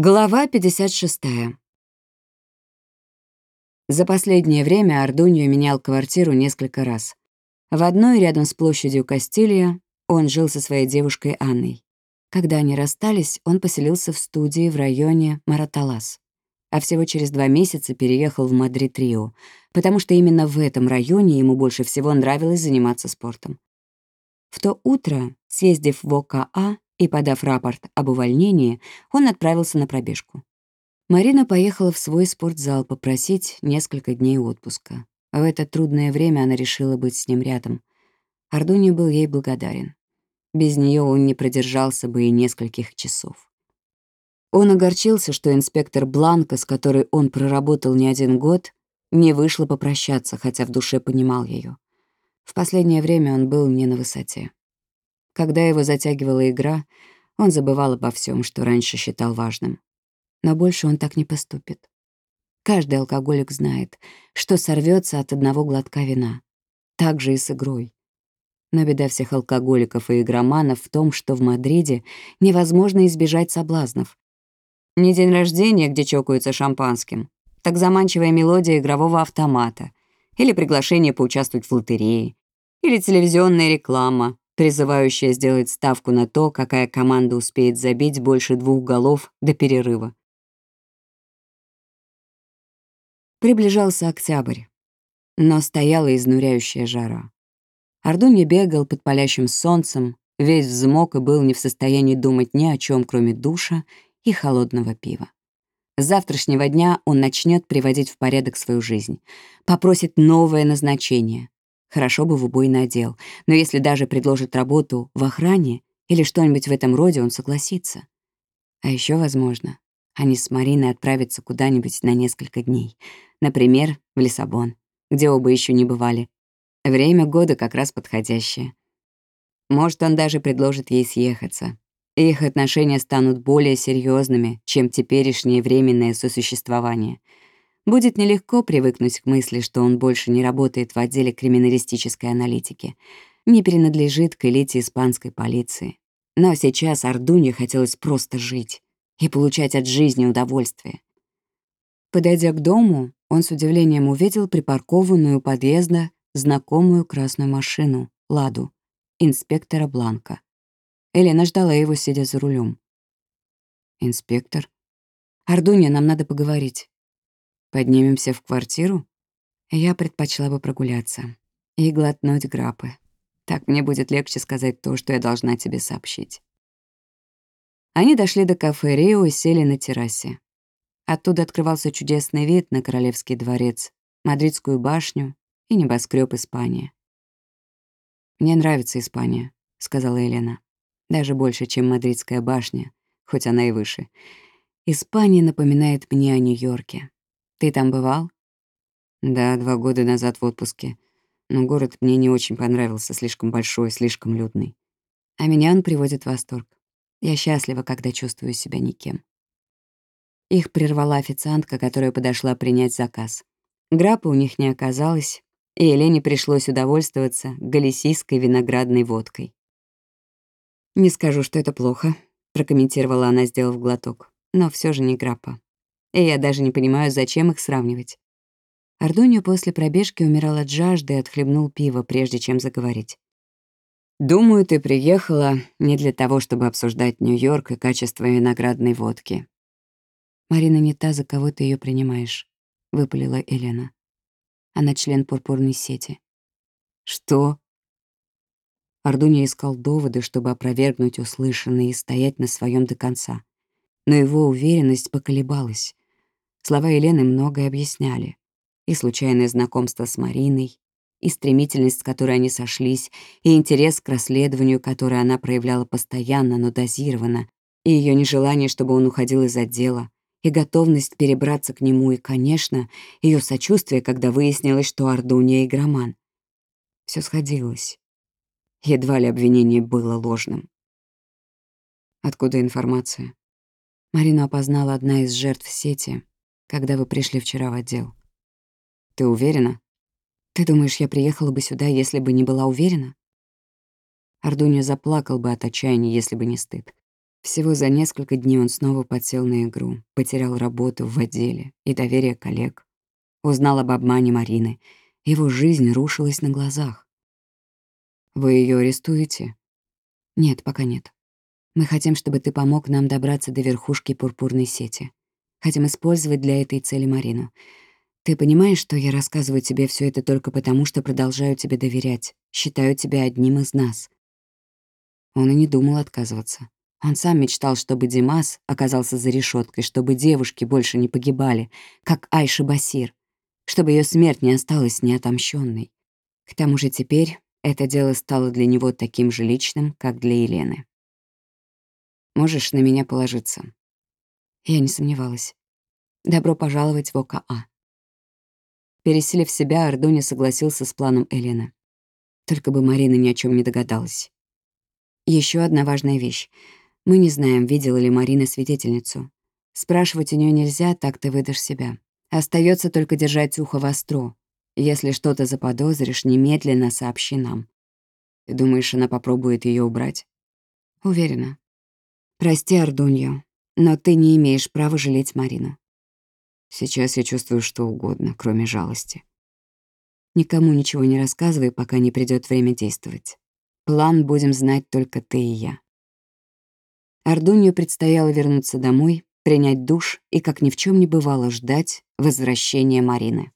Глава 56. За последнее время Ардунью менял квартиру несколько раз. В одной, рядом с площадью Кастилия, он жил со своей девушкой Анной. Когда они расстались, он поселился в студии в районе Мараталас. А всего через два месяца переехал в Мадрид-Рио, потому что именно в этом районе ему больше всего нравилось заниматься спортом. В то утро, съездив в ОКА, и, подав рапорт об увольнении, он отправился на пробежку. Марина поехала в свой спортзал попросить несколько дней отпуска. В это трудное время она решила быть с ним рядом. Ардуни был ей благодарен. Без нее он не продержался бы и нескольких часов. Он огорчился, что инспектор Бланка, с которой он проработал не один год, не вышла попрощаться, хотя в душе понимал ее. В последнее время он был не на высоте. Когда его затягивала игра, он забывал обо всем, что раньше считал важным. Но больше он так не поступит. Каждый алкоголик знает, что сорвется от одного глотка вина. Так же и с игрой. Но беда всех алкоголиков и игроманов в том, что в Мадриде невозможно избежать соблазнов. Не день рождения, где чокаются шампанским, так заманчивая мелодия игрового автомата, или приглашение поучаствовать в лотерее, или телевизионная реклама, призывающая сделать ставку на то, какая команда успеет забить больше двух голов до перерыва. Приближался октябрь, но стояла изнуряющая жара. Ардунья бегал под палящим солнцем, весь взмок и был не в состоянии думать ни о чем, кроме душа и холодного пива. С завтрашнего дня он начнет приводить в порядок свою жизнь, попросит новое назначение, Хорошо бы в убойный отдел, но если даже предложит работу в охране или что-нибудь в этом роде, он согласится. А еще, возможно, они с Мариной отправятся куда-нибудь на несколько дней. Например, в Лиссабон, где оба еще не бывали. Время года как раз подходящее. Может, он даже предложит ей съехаться. Их отношения станут более серьезными, чем теперешнее временное сосуществование — Будет нелегко привыкнуть к мысли, что он больше не работает в отделе криминалистической аналитики, не принадлежит к элите испанской полиции. Но сейчас Ардуне хотелось просто жить и получать от жизни удовольствие. Подойдя к дому, он с удивлением увидел припаркованную у подъезда знакомую красную машину, «Ладу», инспектора Бланка. Елена ждала его, сидя за рулем. «Инспектор?» «Ардуня, нам надо поговорить». Поднимемся в квартиру? Я предпочла бы прогуляться и глотнуть грапы. Так мне будет легче сказать то, что я должна тебе сообщить. Они дошли до кафе «Рио» и сели на террасе. Оттуда открывался чудесный вид на Королевский дворец, Мадридскую башню и небоскреб Испании. «Мне нравится Испания», — сказала Елена. «Даже больше, чем Мадридская башня, хоть она и выше. Испания напоминает мне о Нью-Йорке. Ты там бывал? Да, два года назад в отпуске. Но город мне не очень понравился, слишком большой, слишком людный. А меня он приводит в восторг. Я счастлива, когда чувствую себя никем. Их прервала официантка, которая подошла принять заказ. Граппы у них не оказалось, и Елене пришлось удовольствоваться галисийской виноградной водкой. «Не скажу, что это плохо», — прокомментировала она, сделав глоток. «Но все же не граппа. И я даже не понимаю, зачем их сравнивать. Ардонио после пробежки умирал от жажды и отхлебнул пиво, прежде чем заговорить. «Думаю, ты приехала не для того, чтобы обсуждать Нью-Йорк и качество виноградной водки». «Марина не та, за кого ты ее принимаешь», — выпалила Елена. Она член пурпурной сети. «Что?» Ардуния искал доводы, чтобы опровергнуть услышанное и стоять на своем до конца. Но его уверенность поколебалась. Слова Елены многое объясняли. И случайное знакомство с Мариной, и стремительность, с которой они сошлись, и интерес к расследованию, которое она проявляла постоянно, но дозированно, и ее нежелание, чтобы он уходил из отдела, и готовность перебраться к нему, и, конечно, ее сочувствие, когда выяснилось, что Ардуния — игроман. Все сходилось. Едва ли обвинение было ложным. Откуда информация? Марину опознала одна из жертв сети, когда вы пришли вчера в отдел. Ты уверена? Ты думаешь, я приехала бы сюда, если бы не была уверена? Ардуня заплакал бы от отчаяния, если бы не стыд. Всего за несколько дней он снова подсел на игру, потерял работу в отделе и доверие коллег. Узнал об обмане Марины. Его жизнь рушилась на глазах. «Вы ее арестуете?» «Нет, пока нет. Мы хотим, чтобы ты помог нам добраться до верхушки пурпурной сети. Хотим использовать для этой цели Марину. Ты понимаешь, что я рассказываю тебе все это только потому, что продолжаю тебе доверять, считаю тебя одним из нас?» Он и не думал отказываться. Он сам мечтал, чтобы Димас оказался за решеткой, чтобы девушки больше не погибали, как Айша Басир, чтобы ее смерть не осталась неотомщенной. К тому же теперь это дело стало для него таким же личным, как для Елены. Можешь на меня положиться. Я не сомневалась. Добро пожаловать в ОКА. Переселив себя, Ардони согласился с планом Елены. Только бы Марина ни о чем не догадалась. Еще одна важная вещь. Мы не знаем, видела ли Марина свидетельницу. Спрашивать у нее нельзя, так ты выдашь себя. Остается только держать ухо востро. Если что-то заподозришь, немедленно сообщи нам. Ты думаешь, она попробует ее убрать? Уверена. Прости, Ардуньо, но ты не имеешь права жалеть Марину. Сейчас я чувствую что угодно, кроме жалости. Никому ничего не рассказывай, пока не придет время действовать. План будем знать только ты и я. Ардунью предстояло вернуться домой, принять душ и, как ни в чем не бывало, ждать возвращения Марины.